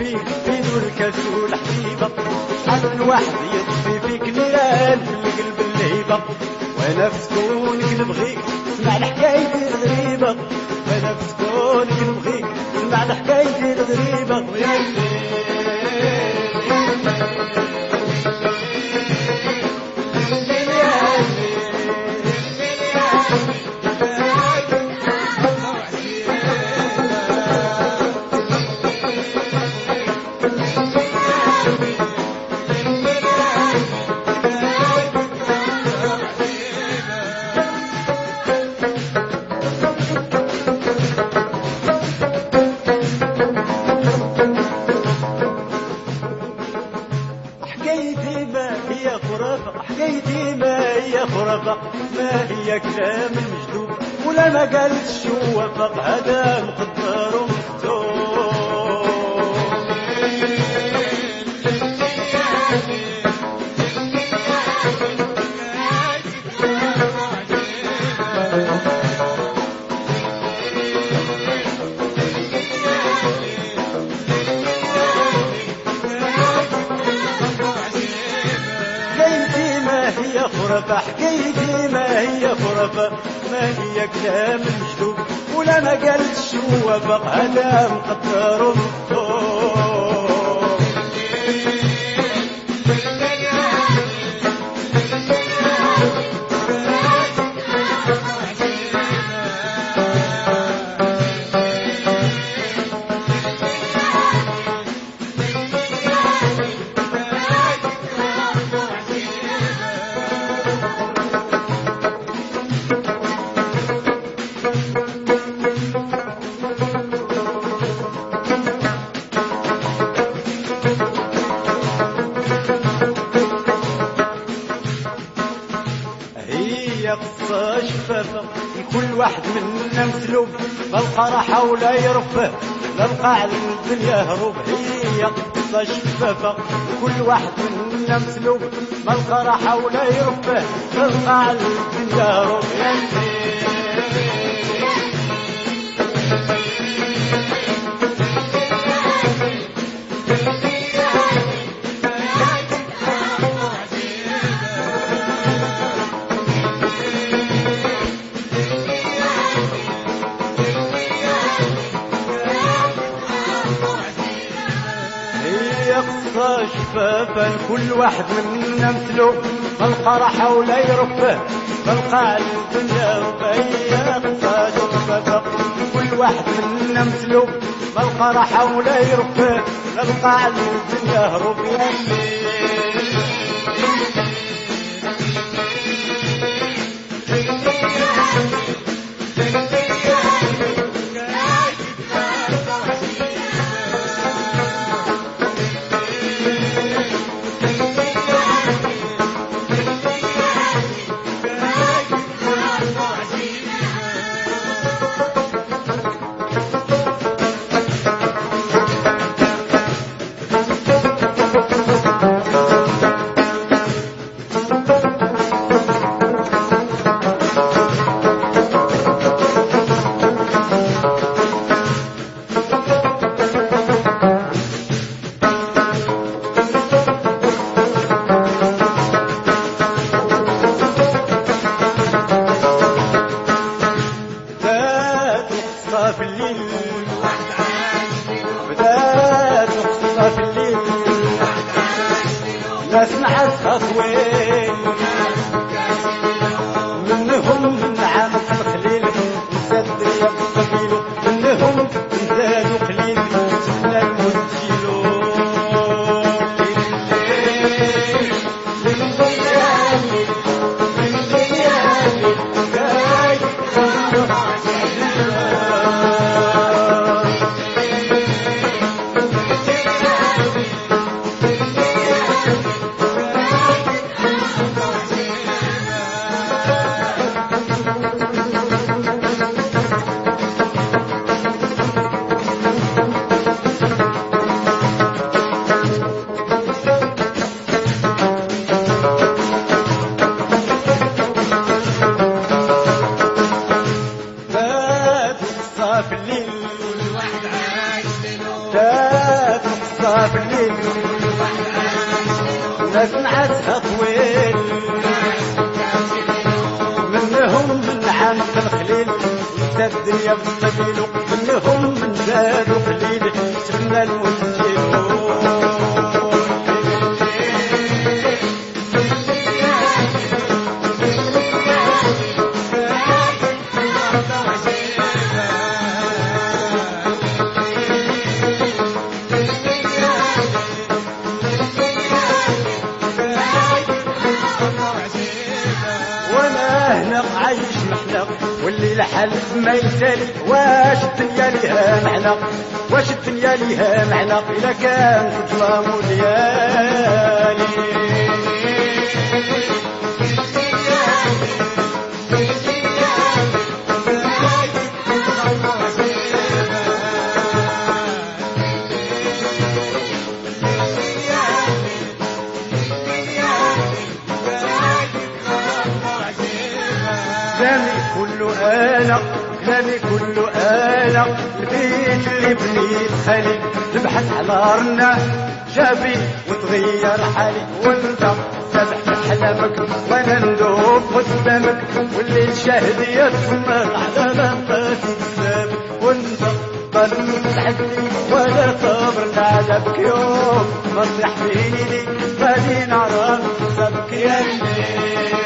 يكفيك فين الكاس والحبيبة؟ حبل واحد يطفي فيك نيران في القلب اللهيبة وأنا في سكونك نبغيك اسمع لحكايتي الغريبة. وأنا في سكونك نبغيك اسمع لحكايتي الغريبة. ويا وفق هذا مقدر هي خرافة؟ ما هي كلام مجدوب ولا ما قالت شو وفق هذا مقدر كل واحد منا مسلوب. بالقرحة ولا يرفه للقاع الدنيا هروب. هي قصة شفافة كل واحد منا مسلوب. بالقرحة ولا يرفه للقاع الدنيا هروب. شفافة كل واحد منا مثلو بالقرحة ولا يرفه بالقاع الدنيا هي قصة شفافة كل واحد منا مثلو بالقرحة ولا يرفه بالقاع الدنيا هروب يا في الليل ناس نعسها طويل منهم من عام الخليل. زاد الدنيا بالسبيل منهم من زادوا قليل سكنا المسجد لحلف ما يسالي واش الدنيا ليها معنى؟ واش الدنيا ليها معنى؟ إلا كان ظلام وليالي كله أنا كلامي كله أنا البيت اللي بنيت خالي تبحث على رنا شافي وتغير حالي وانت سبحت احلامك وأنا ندوب قدامك. واللي شاهد يتفرج على لمباتي قدامك وانت ظل تحدي ولا صبر. نادبك يوم ما فيني غادي نعرف سبك يا الليل